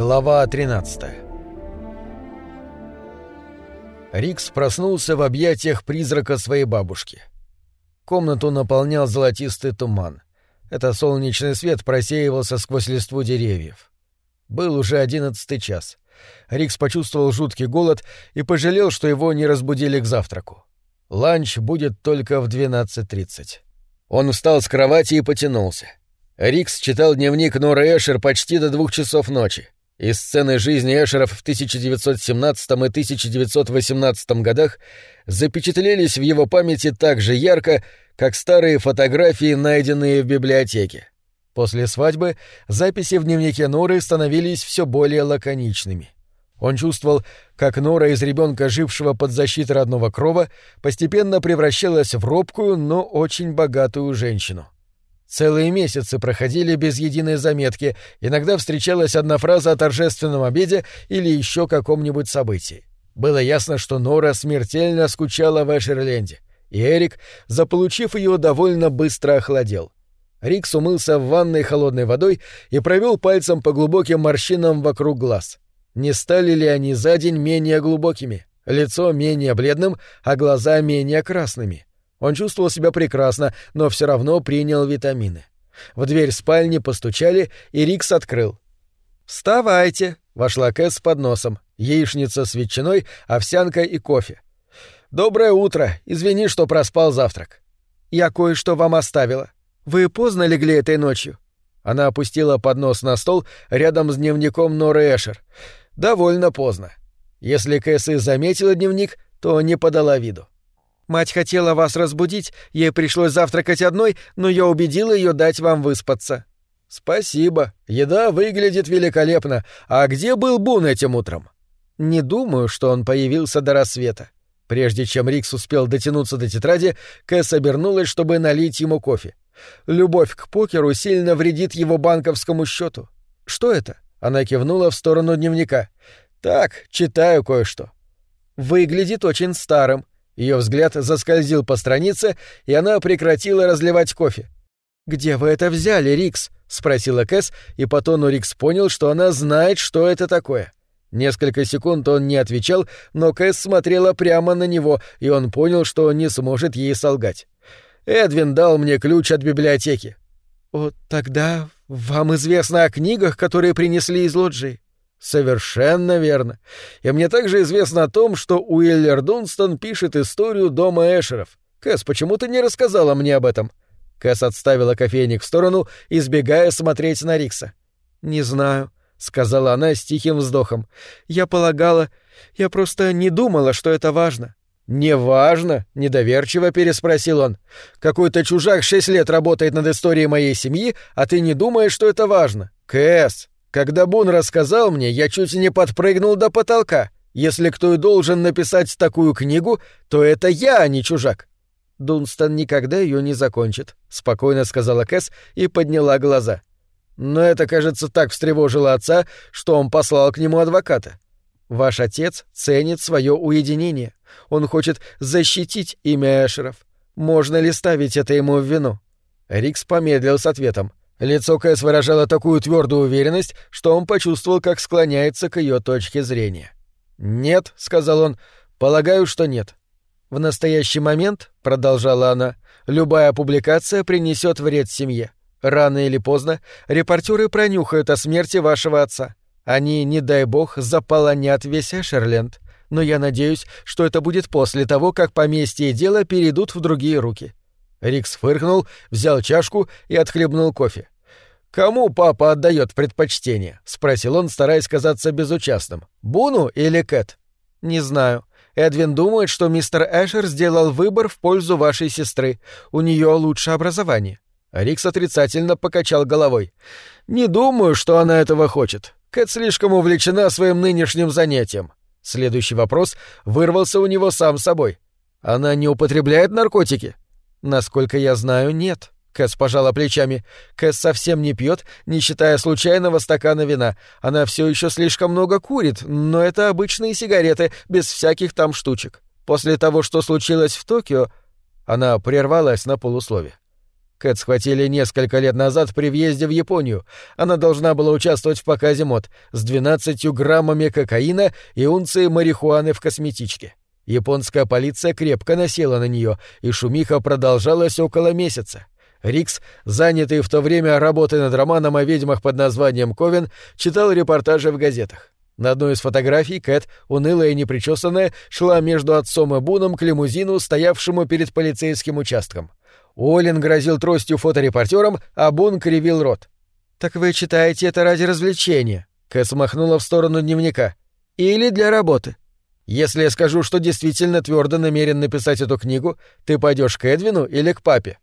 Глава 13 Рикс проснулся в объятиях призрака своей бабушки. Комнату наполнял золотистый туман. Это солнечный свет просеивался сквозь листву деревьев. Был уже одиннадцатый час. Рикс почувствовал жуткий голод и пожалел, что его не разбудили к завтраку. Ланч будет только в 12.30. Он встал с кровати и потянулся. Рикс читал дневник Норы Эшер почти до двух часов ночи. И сцены жизни Эшеров в 1917 и 1918 годах запечатлелись в его памяти так же ярко, как старые фотографии, найденные в библиотеке. После свадьбы записи в дневнике Норы становились все более лаконичными. Он чувствовал, как Нора из ребенка, жившего под защитой родного крова, постепенно превращалась в робкую, но очень богатую женщину. Целые месяцы проходили без единой заметки, иногда встречалась одна фраза о торжественном обеде или еще каком-нибудь событии. Было ясно, что Нора смертельно скучала в Эшерленде, и Эрик, заполучив ее, довольно быстро охладел. Рикс умылся в ванной холодной водой и провел пальцем по глубоким морщинам вокруг глаз. Не стали ли они за день менее глубокими, лицо менее бледным, а глаза менее красными? Он чувствовал себя прекрасно, но все равно принял витамины. В дверь спальни постучали, и Рикс открыл. «Вставайте!» — вошла Кэс с подносом. Яичница с ветчиной, овсянка и кофе. «Доброе утро! Извини, что проспал завтрак». «Я кое-что вам оставила. Вы поздно легли этой ночью?» Она опустила поднос на стол рядом с дневником Норы Эшер. «Довольно поздно. Если Кэс и заметила дневник, то не подала виду. Мать хотела вас разбудить, ей пришлось завтракать одной, но я убедила ее дать вам выспаться». «Спасибо. Еда выглядит великолепно. А где был Бун этим утром?» «Не думаю, что он появился до рассвета». Прежде чем Рикс успел дотянуться до тетради, Кэс обернулась, чтобы налить ему кофе. Любовь к покеру сильно вредит его банковскому счету. «Что это?» — она кивнула в сторону дневника. «Так, читаю кое-что». «Выглядит очень старым. Ее взгляд заскользил по странице, и она прекратила разливать кофе. «Где вы это взяли, Рикс?» — спросила Кэс, и по тону Рикс понял, что она знает, что это такое. Несколько секунд он не отвечал, но Кэс смотрела прямо на него, и он понял, что не сможет ей солгать. «Эдвин дал мне ключ от библиотеки». «О, тогда вам известно о книгах, которые принесли из лоджии?» Совершенно верно. И мне также известно о том, что Уиллер Дунстон пишет историю дома Эшеров. Кэс, почему ты не рассказала мне об этом? Кэс отставила кофейник в сторону, избегая смотреть на Рикса. Не знаю, сказала она с тихим вздохом. Я полагала, я просто не думала, что это важно. «Не важно», — недоверчиво переспросил он. «Какой-то чужак шесть лет работает над историей моей семьи, а ты не думаешь, что это важно? Кэс, когда Бун рассказал мне, я чуть не подпрыгнул до потолка. Если кто и должен написать такую книгу, то это я, а не чужак. Дунстон никогда ее не закончит, спокойно сказала Кэс и подняла глаза. Но это, кажется, так встревожило отца, что он послал к нему адвоката. Ваш отец ценит свое уединение. Он хочет защитить имя Эшеров. Можно ли ставить это ему в вину? Рикс помедлил с ответом. Лицо Кэс выражало такую твердую уверенность, что он почувствовал, как склоняется к ее точке зрения. «Нет», — сказал он, — «полагаю, что нет». «В настоящий момент», — продолжала она, — «любая публикация принесет вред семье. Рано или поздно репортеры пронюхают о смерти вашего отца. Они, не дай бог, заполонят весь Эшерленд. Но я надеюсь, что это будет после того, как поместье и дело перейдут в другие руки. Рикс фыркнул, взял чашку и отхлебнул кофе. «Кому папа отдает предпочтение?» — спросил он, стараясь казаться безучастным. «Буну или Кэт?» «Не знаю. Эдвин думает, что мистер Эшер сделал выбор в пользу вашей сестры. У нее лучшее образование». Рикс отрицательно покачал головой. «Не думаю, что она этого хочет. Кэт слишком увлечена своим нынешним занятием». Следующий вопрос вырвался у него сам собой. «Она не употребляет наркотики?» Насколько я знаю, нет. Кэс пожала плечами. Кэс совсем не пьет, не считая случайного стакана вина. Она все еще слишком много курит, но это обычные сигареты, без всяких там штучек. После того, что случилось в Токио, она прервалась на полуслове. Кэт схватили несколько лет назад при въезде в Японию. Она должна была участвовать в показе мод с 12 граммами кокаина и унцией марихуаны в косметичке. Японская полиция крепко насела на нее, и шумиха продолжалась около месяца. Рикс, занятый в то время работой над романом о ведьмах под названием «Ковен», читал репортажи в газетах. На одной из фотографий Кэт, унылая и непричесанная, шла между отцом и Буном к лимузину, стоявшему перед полицейским участком. Уоллен грозил тростью фоторепортерам, а Бун кривил рот. «Так вы читаете это ради развлечения?» Кэт смахнула в сторону дневника. «Или для работы?» «Если я скажу, что действительно твердо намерен написать эту книгу, ты пойдешь к Эдвину или к папе?»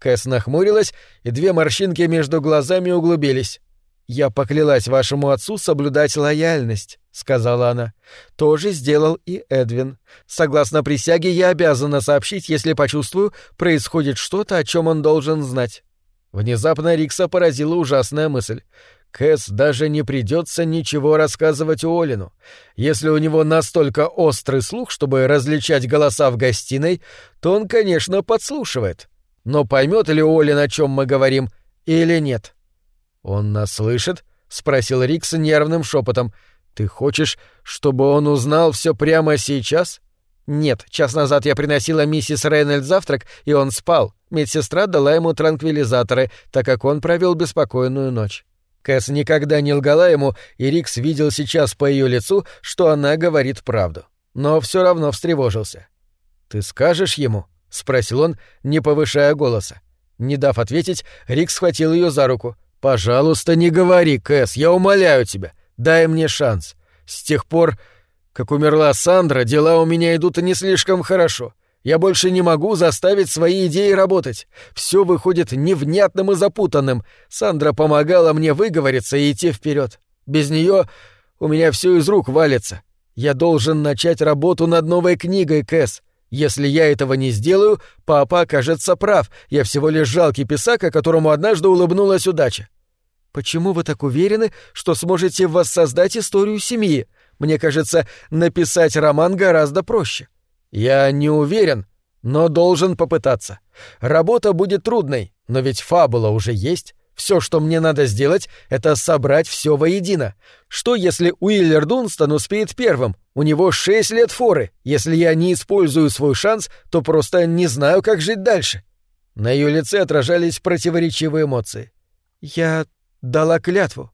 Кэс нахмурилась, и две морщинки между глазами углубились. «Я поклялась вашему отцу соблюдать лояльность», — сказала она. «Тоже сделал и Эдвин. Согласно присяге, я обязана сообщить, если почувствую, происходит что-то, о чем он должен знать». Внезапно Рикса поразила ужасная мысль. Кэс даже не придется ничего рассказывать Уоллину. Если у него настолько острый слух, чтобы различать голоса в гостиной, то он, конечно, подслушивает. Но поймет ли Уоллин, о чем мы говорим, или нет? — «Он нас слышит?» — спросил Рикс нервным шепотом. «Ты хочешь, чтобы он узнал все прямо сейчас?» «Нет, час назад я приносила миссис Рейнольд завтрак, и он спал. Медсестра дала ему транквилизаторы, так как он провел беспокойную ночь». Кэс никогда не лгала ему, и Рикс видел сейчас по ее лицу, что она говорит правду. Но все равно встревожился. «Ты скажешь ему?» — спросил он, не повышая голоса. Не дав ответить, Рикс схватил ее за руку — «Пожалуйста, не говори, Кэс, я умоляю тебя. Дай мне шанс. С тех пор, как умерла Сандра, дела у меня идут не слишком хорошо. Я больше не могу заставить свои идеи работать. Все выходит невнятным и запутанным. Сандра помогала мне выговориться и идти вперед. Без нее у меня все из рук валится. Я должен начать работу над новой книгой, Кэс. Если я этого не сделаю, папа окажется прав. Я всего лишь жалкий писака, которому однажды улыбнулась удача. Почему вы так уверены, что сможете воссоздать историю семьи? Мне кажется, написать роман гораздо проще. Я не уверен, но должен попытаться. Работа будет трудной, но ведь фабула уже есть. Все, что мне надо сделать, это собрать все воедино. Что, если Уиллер Дунстон успеет первым? У него шесть лет форы. Если я не использую свой шанс, то просто не знаю, как жить дальше. На ее лице отражались противоречивые эмоции. Я дала клятву.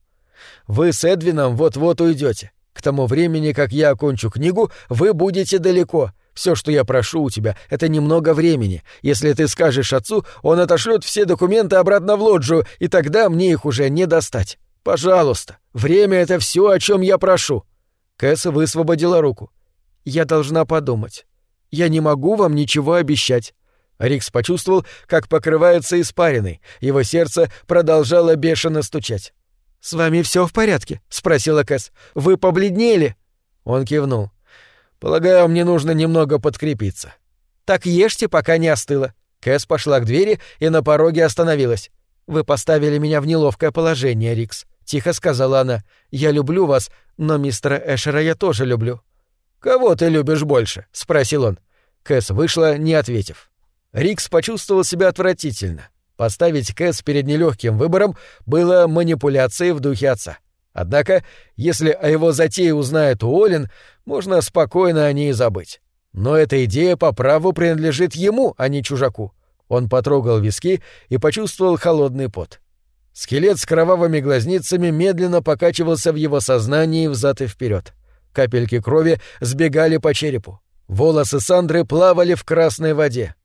Вы с Эдвином вот-вот уйдете. К тому времени, как я окончу книгу, вы будете далеко. Все, что я прошу у тебя, это немного времени. Если ты скажешь отцу, он отошлет все документы обратно в лоджию, и тогда мне их уже не достать. Пожалуйста, время — это все, о чем я прошу». Кэс высвободила руку. «Я должна подумать. Я не могу вам ничего обещать». Рикс почувствовал, как покрывается испариной. Его сердце продолжало бешено стучать. «С вами все в порядке?» — спросила Кэс. «Вы побледнели?» Он кивнул. Полагаю, мне нужно немного подкрепиться. Так ешьте, пока не остыло. Кэс пошла к двери и на пороге остановилась. Вы поставили меня в неловкое положение, Рикс, тихо сказала она. Я люблю вас, но мистера Эшера я тоже люблю. Кого ты любишь больше? спросил он. Кэс вышла, не ответив. Рикс почувствовал себя отвратительно. Поставить Кэс перед нелегким выбором было манипуляцией в духе отца. Однако, если о его затее узнает Уоллен, можно спокойно о ней забыть. Но эта идея по праву принадлежит ему, а не чужаку. Он потрогал виски и почувствовал холодный пот. Скелет с кровавыми глазницами медленно покачивался в его сознании взад и вперед. Капельки крови сбегали по черепу. Волосы Сандры плавали в красной воде.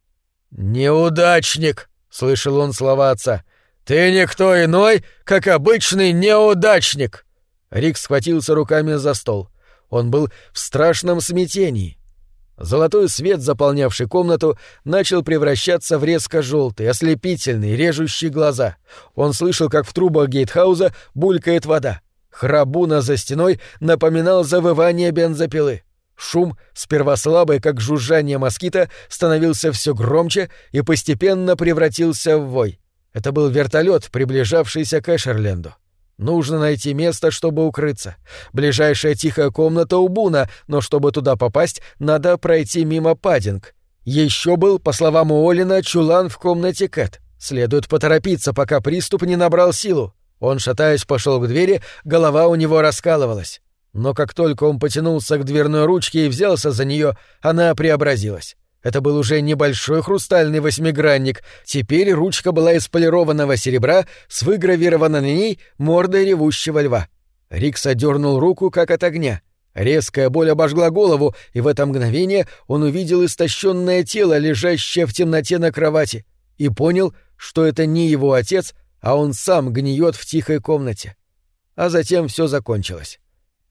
«Неудачник!» — слышал он слова отца. «Ты никто иной, как обычный неудачник!» Рик схватился руками за стол. Он был в страшном смятении. Золотой свет, заполнявший комнату, начал превращаться в резко-желтый, ослепительный, режущий глаза. Он слышал, как в трубах гейтхауза булькает вода. Храбуна за стеной напоминал завывание бензопилы. Шум, сперва слабый, как жужжание москита, становился все громче и постепенно превратился в вой. Это был вертолет, приближавшийся к Эшерленду. Нужно найти место, чтобы укрыться. Ближайшая тихая комната у Буна, но чтобы туда попасть, надо пройти мимо Паддинг. Еще был, по словам Уоллина, чулан в комнате Кэт. Следует поторопиться, пока приступ не набрал силу. Он, шатаясь, пошел к двери, голова у него раскалывалась. Но как только он потянулся к дверной ручке и взялся за нее, она преобразилась. Это был уже небольшой хрустальный восьмигранник, теперь ручка была из полированного серебра с выгравированной на ней мордой ревущего льва. Рикс одернул руку, как от огня. Резкая боль обожгла голову, и в это мгновение он увидел истощенное тело, лежащее в темноте на кровати, и понял, что это не его отец, а он сам гниет в тихой комнате. А затем все закончилось.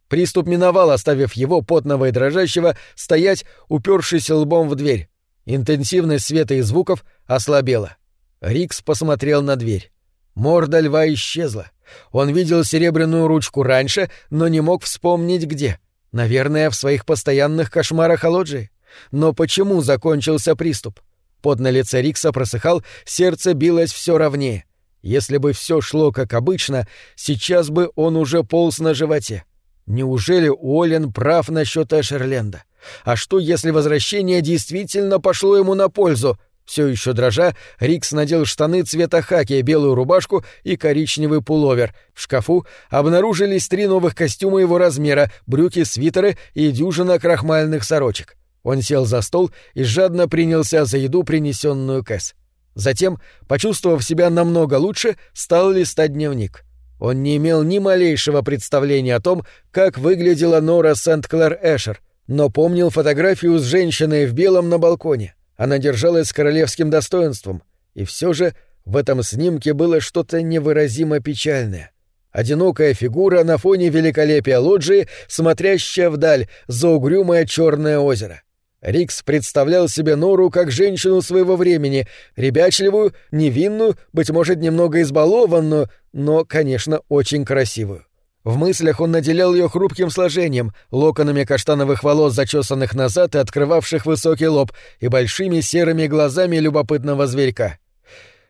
Приступ миновал, оставив его, потного и дрожащего, стоять, упершись лбом в дверь. Интенсивность света и звуков ослабела. Рикс посмотрел на дверь. Морда льва исчезла. Он видел серебряную ручку раньше, но не мог вспомнить где. Наверное, в своих постоянных кошмарах о лоджии. Но почему закончился приступ? Под на лице Рикса просыхал, сердце билось все ровнее. Если бы все шло как обычно, сейчас бы он уже полз на животе. Неужели Уоллен прав насчет Эшерленда? А что, если возвращение действительно пошло ему на пользу? Все еще дрожа, Рикс надел штаны цвета хаки, белую рубашку и коричневый пуловер. В шкафу обнаружились три новых костюма его размера, брюки, свитеры и дюжина крахмальных сорочек. Он сел за стол и жадно принялся за еду, принесенную Кэс. Затем, почувствовав себя намного лучше, стал листать дневник. Он не имел ни малейшего представления о том, как выглядела Нора Сент-Клэр Эшер, но помнил фотографию с женщиной в белом на балконе. Она держалась с королевским достоинством, и все же в этом снимке было что-то невыразимо печальное. Одинокая фигура на фоне великолепия лоджии, смотрящая вдаль за угрюмое черное озеро. Рикс представлял себе Нору как женщину своего времени, ребячливую, невинную, быть может, немного избалованную, но, конечно, очень красивую. В мыслях он наделял ее хрупким сложением, локонами каштановых волос, зачесанных назад и открывавших высокий лоб, и большими серыми глазами любопытного зверька.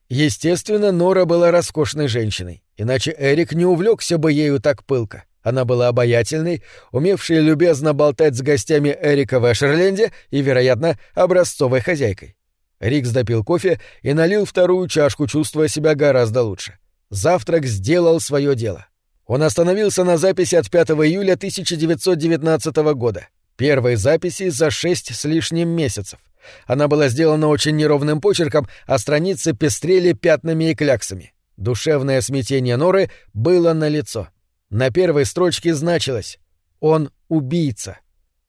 Естественно, Нора была роскошной женщиной, иначе Эрик не увлекся бы ею так пылко. Она была обаятельной, умевшей любезно болтать с гостями Эрика в Эшерленде и, вероятно, образцовой хозяйкой. Рикс допил кофе и налил вторую чашку, чувствуя себя гораздо лучше. Завтрак сделал свое дело. Он остановился на записи от 5 июля 1919 года. Первой записи за шесть с лишним месяцев. Она была сделана очень неровным почерком, а страницы пестрели пятнами и кляксами. Душевное смятение Норы было налицо. На первой строчке значилось «Он убийца».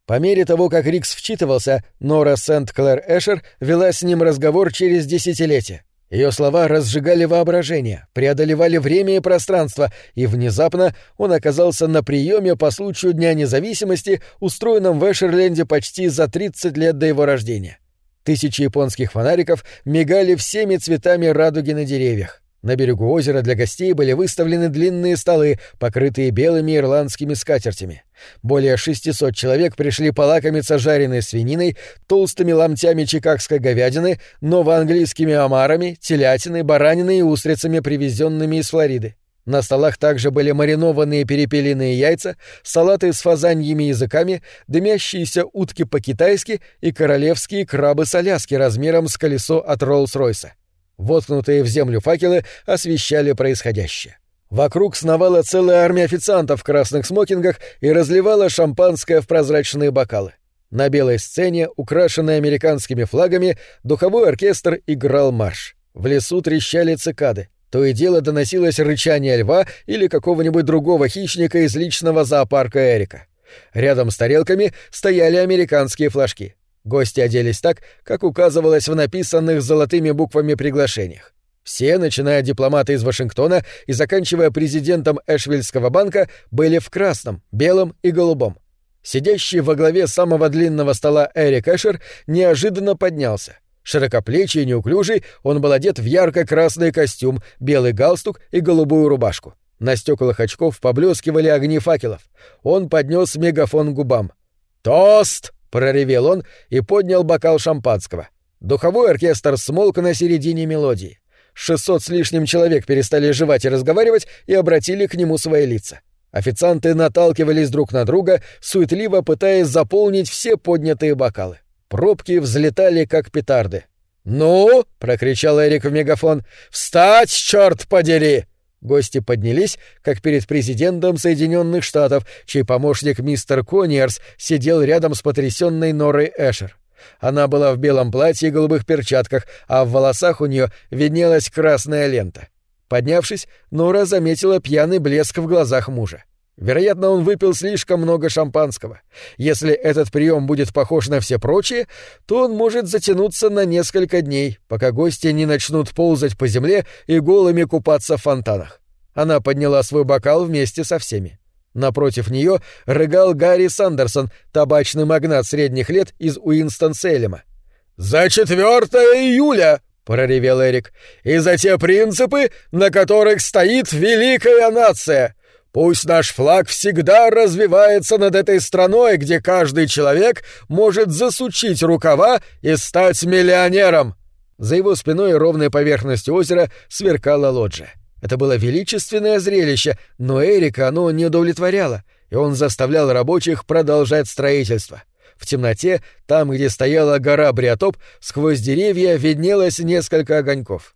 По мере того, как Рикс вчитывался, Нора Сент-Клэр Эшер вела с ним разговор через десятилетия. Ее слова разжигали воображение, преодолевали время и пространство, и внезапно он оказался на приеме по случаю Дня независимости, устроенном в Эшерленде почти за 30 лет до его рождения. Тысячи японских фонариков мигали всеми цветами радуги на деревьях. На берегу озера для гостей были выставлены длинные столы, покрытые белыми ирландскими скатертями. Более 600 человек пришли полакомиться жареной свининой, толстыми ломтями чикагской говядины, новоанглийскими омарами, телятиной, бараниной и устрицами, привезенными из Флориды. На столах также были маринованные перепелиные яйца, салаты с фазаньими языками, дымящиеся утки по-китайски и королевские крабы с Аляски размером с колесо от Роллс-Ройса. Воткнутые в землю факелы освещали происходящее. Вокруг сновала целая армия официантов в красных смокингах и разливала шампанское в прозрачные бокалы. На белой сцене, украшенной американскими флагами, духовой оркестр играл марш. В лесу трещали цикады. То и дело доносилось рычание льва или какого-нибудь другого хищника из личного зоопарка Эрика. Рядом с тарелками стояли американские флажки. Гости оделись так, как указывалось в написанных золотыми буквами приглашениях. Все, начиная от дипломата из Вашингтона и заканчивая президентом Эшвильского банка, были в красном, белом и голубом. Сидящий во главе самого длинного стола Эрик Эшер неожиданно поднялся. Широкоплечий и неуклюжий, он был одет в ярко-красный костюм, белый галстук и голубую рубашку. На стеклах очков поблескивали огни факелов. Он поднес мегафон к губам. «Тост!» — проревел он и поднял бокал шампанского. Духовой оркестр смолк на середине мелодии. Шестьсот с лишним человек перестали жевать и разговаривать и обратили к нему свои лица. Официанты наталкивались друг на друга, суетливо пытаясь заполнить все поднятые бокалы. Пробки взлетали, как петарды. «Ну!» — прокричал Эрик в мегафон. «Встать, черт подери!» Гости поднялись, как перед президентом Соединенных Штатов, чей помощник мистер Кониерс сидел рядом с потрясенной Норой Эшер. Она была в белом платье и голубых перчатках, а в волосах у нее виднелась красная лента. Поднявшись, Нора заметила пьяный блеск в глазах мужа. Вероятно, он выпил слишком много шампанского. Если этот прием будет похож на все прочие, то он может затянуться на несколько дней, пока гости не начнут ползать по земле и голыми купаться в фонтанах. Она подняла свой бокал вместе со всеми. Напротив нее рыгал Гарри Сандерсон, табачный магнат средних лет из Уинстон-Сейлема. «За 4 июля!» — проревел Эрик. «И за те принципы, на которых стоит великая нация!» Пусть наш флаг всегда развивается над этой страной, где каждый человек может засучить рукава и стать миллионером. За его спиной ровной поверхностью озера сверкала лоджия. Это было величественное зрелище, но Эрика оно не удовлетворяло, и он заставлял рабочих продолжать строительство. В темноте, там, где стояла гора Бриотоп, сквозь деревья виднелось несколько огоньков.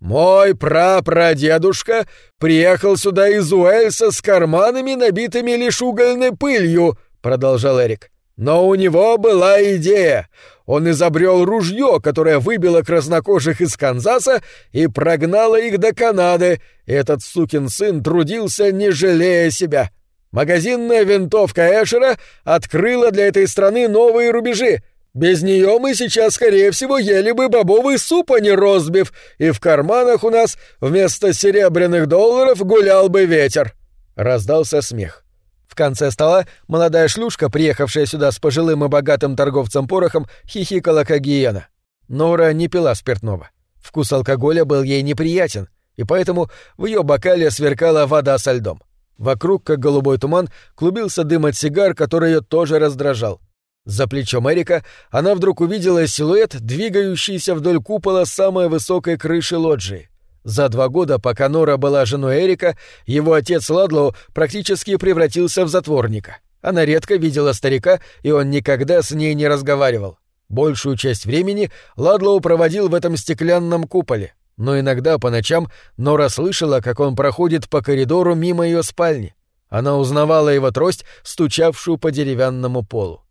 «Мой прапрадедушка приехал сюда из Уэльса с карманами, набитыми лишь угольной пылью», — продолжал Эрик. «Но у него была идея. Он изобрел ружье, которое выбило краснокожих из Канзаса и прогнало их до Канады. Этот сукин сын трудился, не жалея себя. Магазинная винтовка Эшера открыла для этой страны новые рубежи, без нее мы сейчас, скорее всего, ели бы бобовый суп, а не розбив, и в карманах у нас вместо серебряных долларов гулял бы ветер. Раздался смех. В конце стола молодая шлюшка, приехавшая сюда с пожилым и богатым торговцем порохом, хихикала как гиена. Нора не пила спиртного. Вкус алкоголя был ей неприятен, и поэтому в ее бокале сверкала вода со льдом. Вокруг, как голубой туман, клубился дым от сигар, который ее тоже раздражал. За плечом Эрика она вдруг увидела силуэт, двигающийся вдоль купола самой высокой крыши лоджии. За два года, пока Нора была женой Эрика, его отец Ладлоу практически превратился в затворника. Она редко видела старика, и он никогда с ней не разговаривал. Большую часть времени Ладлоу проводил в этом стеклянном куполе, но иногда по ночам Нора слышала, как он проходит по коридору мимо ее спальни. Она узнавала его трость, стучавшую по деревянному полу.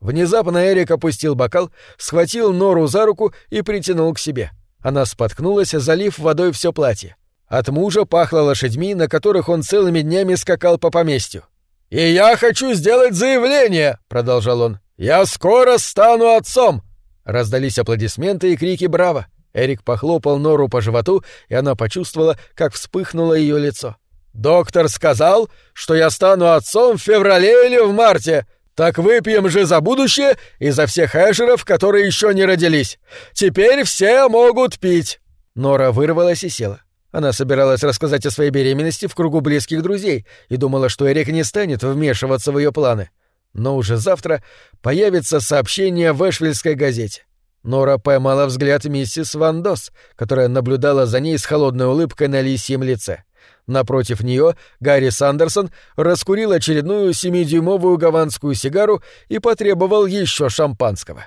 Внезапно Эрик опустил бокал, схватил Нору за руку и притянул к себе. Она споткнулась, залив водой все платье. От мужа пахло лошадьми, на которых он целыми днями скакал по поместью. «И я хочу сделать заявление!» — продолжал он. «Я скоро стану отцом!» Раздались аплодисменты и крики «Браво!». Эрик похлопал Нору по животу, и она почувствовала, как вспыхнуло ее лицо. «Доктор сказал, что я стану отцом в феврале или в марте. Так выпьем же за будущее и за всех эшеров, которые еще не родились. Теперь все могут пить. Нора вырвалась и села. Она собиралась рассказать о своей беременности в кругу близких друзей и думала, что Эрик не станет вмешиваться в ее планы. Но уже завтра появится сообщение в Эшвильской газете. Нора поймала взгляд миссис Ван Дос, которая наблюдала за ней с холодной улыбкой на лисьем лице. Напротив нее Гарри Сандерсон раскурил очередную семидюймовую гаванскую сигару и потребовал еще шампанского.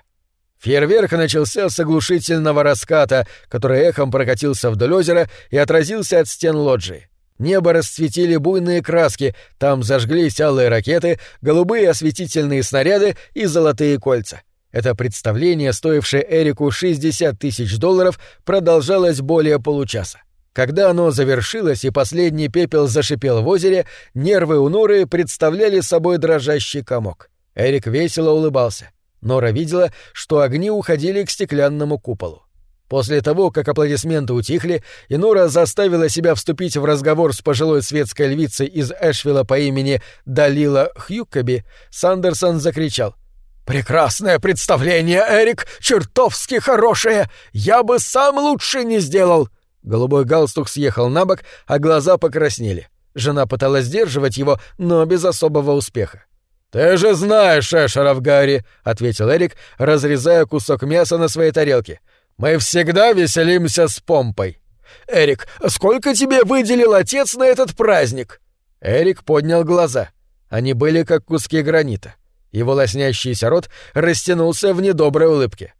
Фейерверк начался с оглушительного раската, который эхом прокатился вдоль озера и отразился от стен лоджии. Небо расцветили буйные краски, там зажглись алые ракеты, голубые осветительные снаряды и золотые кольца. Это представление, стоившее Эрику 60 тысяч долларов, продолжалось более получаса. Когда оно завершилось и последний пепел зашипел в озере, нервы у Норы представляли собой дрожащий комок. Эрик весело улыбался. Нора видела, что огни уходили к стеклянному куполу. После того, как аплодисменты утихли, и Нора заставила себя вступить в разговор с пожилой светской львицей из Эшвилла по имени Далила Хьюккаби, Сандерсон закричал — «Прекрасное представление, Эрик! Чертовски хорошее! Я бы сам лучше не сделал!» Голубой галстук съехал на бок, а глаза покраснели. Жена пыталась сдерживать его, но без особого успеха. «Ты же знаешь Эшеров, Гарри», — ответил Эрик, разрезая кусок мяса на своей тарелке. «Мы всегда веселимся с помпой». «Эрик, сколько тебе выделил отец на этот праздник?» Эрик поднял глаза. Они были как куски гранита. Его лоснящийся рот растянулся в недоброй улыбке.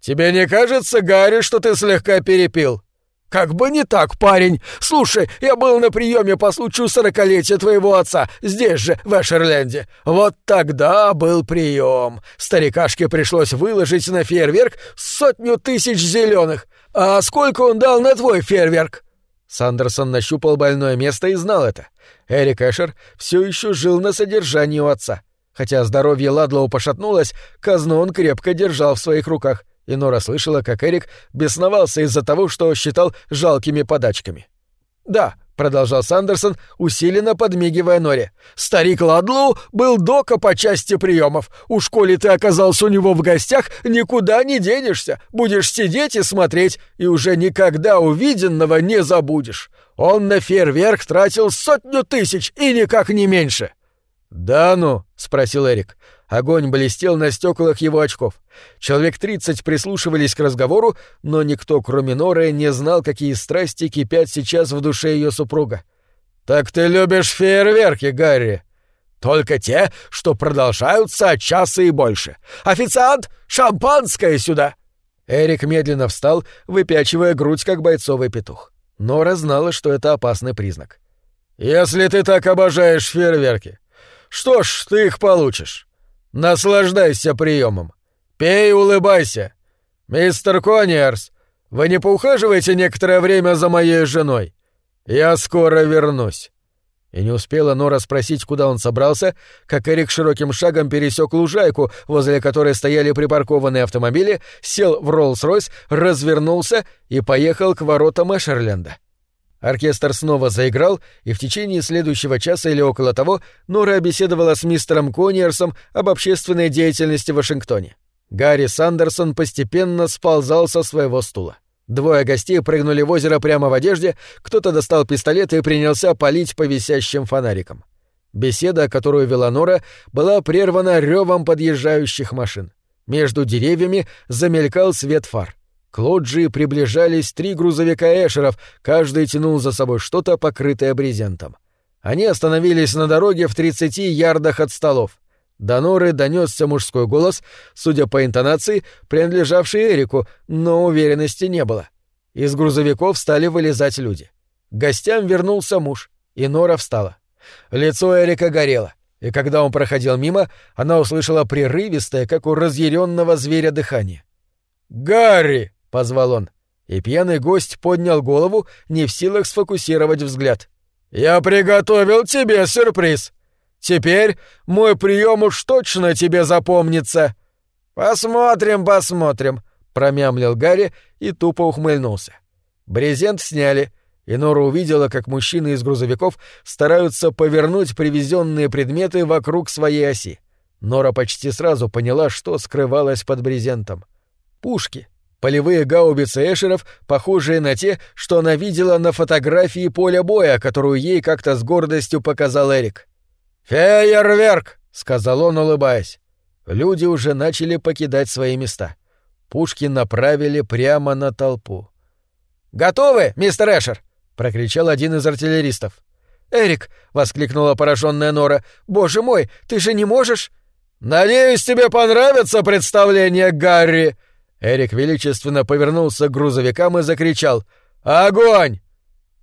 «Тебе не кажется, Гарри, что ты слегка перепил?» «Как бы не так, парень! Слушай, я был на приеме по случаю сорокалетия твоего отца, здесь же, в Эшерленде. Вот тогда был прием. Старикашке пришлось выложить на фейерверк сотню тысяч зеленых. А сколько он дал на твой фейерверк?» Сандерсон нащупал больное место и знал это. Эрик Эшер все еще жил на содержании у отца. Хотя здоровье Ладлоу пошатнулось, казну он крепко держал в своих руках и Нора слышала, как Эрик бесновался из-за того, что считал жалкими подачками. «Да», — продолжал Сандерсон, усиленно подмигивая Норе, «старик Ладлоу был дока по части приемов. У коли ты оказался у него в гостях, никуда не денешься, будешь сидеть и смотреть, и уже никогда увиденного не забудешь. Он на фейерверк тратил сотню тысяч и никак не меньше». «Да ну?» — спросил Эрик. Огонь блестел на стеклах его очков. Человек тридцать прислушивались к разговору, но никто, кроме Норы, не знал, какие страсти кипят сейчас в душе ее супруга. «Так ты любишь фейерверки, Гарри?» «Только те, что продолжаются от часа и больше. Официант, шампанское сюда!» Эрик медленно встал, выпячивая грудь, как бойцовый петух. Нора знала, что это опасный признак. «Если ты так обожаешь фейерверки, что ж, ты их получишь. Наслаждайся приемом. Пей и улыбайся. Мистер Кониерс, вы не поухаживаете некоторое время за моей женой? Я скоро вернусь». И не успела Нора спросить, куда он собрался, как Эрик широким шагом пересек лужайку, возле которой стояли припаркованные автомобили, сел в Роллс-Ройс, развернулся и поехал к воротам Эшерленда. Оркестр снова заиграл, и в течение следующего часа или около того Нора беседовала с мистером Кониерсом об общественной деятельности в Вашингтоне. Гарри Сандерсон постепенно сползал со своего стула. Двое гостей прыгнули в озеро прямо в одежде, кто-то достал пистолет и принялся палить по висящим фонарикам. Беседа, которую вела Нора, была прервана ревом подъезжающих машин. Между деревьями замелькал свет фар. К лоджии приближались три грузовика эшеров, каждый тянул за собой что-то, покрытое брезентом. Они остановились на дороге в 30 ярдах от столов. До Норы донесся мужской голос, судя по интонации, принадлежавший Эрику, но уверенности не было. Из грузовиков стали вылезать люди. К гостям вернулся муж, и Нора встала. Лицо Эрика горело, и когда он проходил мимо, она услышала прерывистое, как у разъяренного зверя, дыхание. «Гарри!» — позвал он. И пьяный гость поднял голову, не в силах сфокусировать взгляд. «Я приготовил тебе сюрприз. Теперь мой прием уж точно тебе запомнится». «Посмотрим, посмотрим», — промямлил Гарри и тупо ухмыльнулся. Брезент сняли, и Нора увидела, как мужчины из грузовиков стараются повернуть привезенные предметы вокруг своей оси. Нора почти сразу поняла, что скрывалось под брезентом. Пушки. Полевые гаубицы Эшеров, похожие на те, что она видела на фотографии поля боя, которую ей как-то с гордостью показал Эрик. «Фейерверк!» — сказал он, улыбаясь. Люди уже начали покидать свои места. Пушки направили прямо на толпу. «Готовы, мистер Эшер?» — прокричал один из артиллеристов. «Эрик!» — воскликнула пораженная Нора. «Боже мой, ты же не можешь...» «Надеюсь, тебе понравится представление, Гарри!» Эрик величественно повернулся к грузовикам и закричал «Огонь!».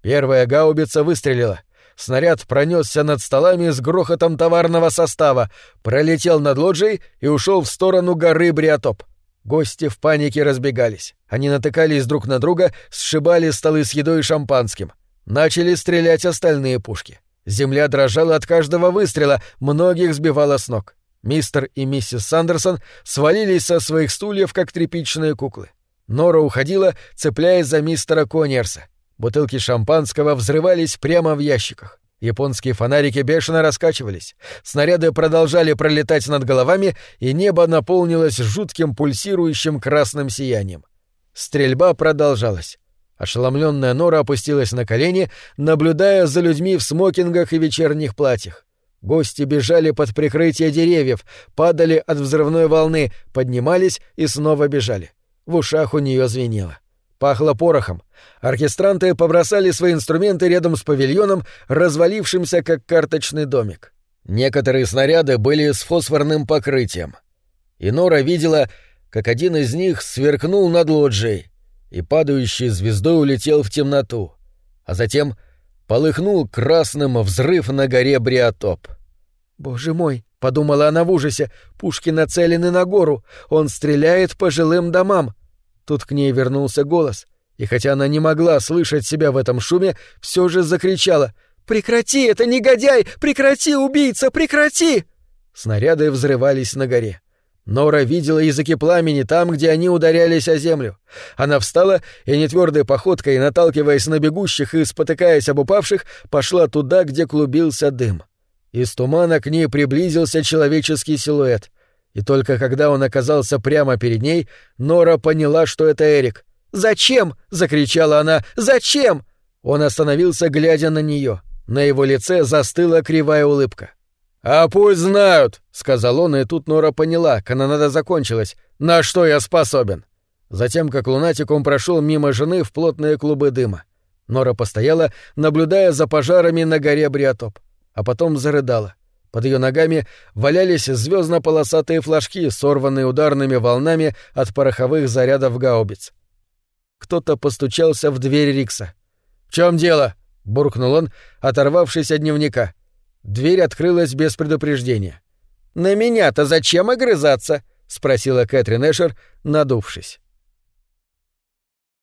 Первая гаубица выстрелила. Снаряд пронесся над столами с грохотом товарного состава, пролетел над лоджией и ушел в сторону горы Бриотоп. Гости в панике разбегались. Они натыкались друг на друга, сшибали столы с едой и шампанским. Начали стрелять остальные пушки. Земля дрожала от каждого выстрела, многих сбивала с ног. Мистер и миссис Сандерсон свалились со своих стульев, как тряпичные куклы. Нора уходила, цепляясь за мистера Конерса. Бутылки шампанского взрывались прямо в ящиках. Японские фонарики бешено раскачивались. Снаряды продолжали пролетать над головами, и небо наполнилось жутким пульсирующим красным сиянием. Стрельба продолжалась. Ошеломленная Нора опустилась на колени, наблюдая за людьми в смокингах и вечерних платьях. Гости бежали под прикрытие деревьев, падали от взрывной волны, поднимались и снова бежали. В ушах у нее звенело. Пахло порохом. Оркестранты побросали свои инструменты рядом с павильоном, развалившимся как карточный домик. Некоторые снаряды были с фосфорным покрытием. И Нора видела, как один из них сверкнул над лоджией и падающей звездой улетел в темноту, а затем полыхнул красным взрыв на горе Бриотоп. «Боже мой!» — подумала она в ужасе. «Пушки нацелены на гору. Он стреляет по жилым домам». Тут к ней вернулся голос, и хотя она не могла слышать себя в этом шуме, все же закричала «Прекрати, это негодяй! Прекрати, убийца, прекрати!» Снаряды взрывались на горе. Нора видела языки пламени там, где они ударялись о землю. Она встала и нетвердой походкой, наталкиваясь на бегущих и спотыкаясь об упавших, пошла туда, где клубился дым. Из тумана к ней приблизился человеческий силуэт. И только когда он оказался прямо перед ней, Нора поняла, что это Эрик. «Зачем?» — закричала она. «Зачем?» Он остановился, глядя на нее. На его лице застыла кривая улыбка. «А пусть знают», — сказал он, и тут Нора поняла, канонада закончилась, на что я способен. Затем, как лунатик, он прошел мимо жены в плотные клубы дыма. Нора постояла, наблюдая за пожарами на горе Бриотоп, а потом зарыдала. Под ее ногами валялись звездно-полосатые флажки, сорванные ударными волнами от пороховых зарядов гаубиц. Кто-то постучался в дверь Рикса. «В чем дело?» — буркнул он, оторвавшись от дневника. Дверь открылась без предупреждения. «На меня-то зачем огрызаться?» — спросила Кэтрин Эшер, надувшись.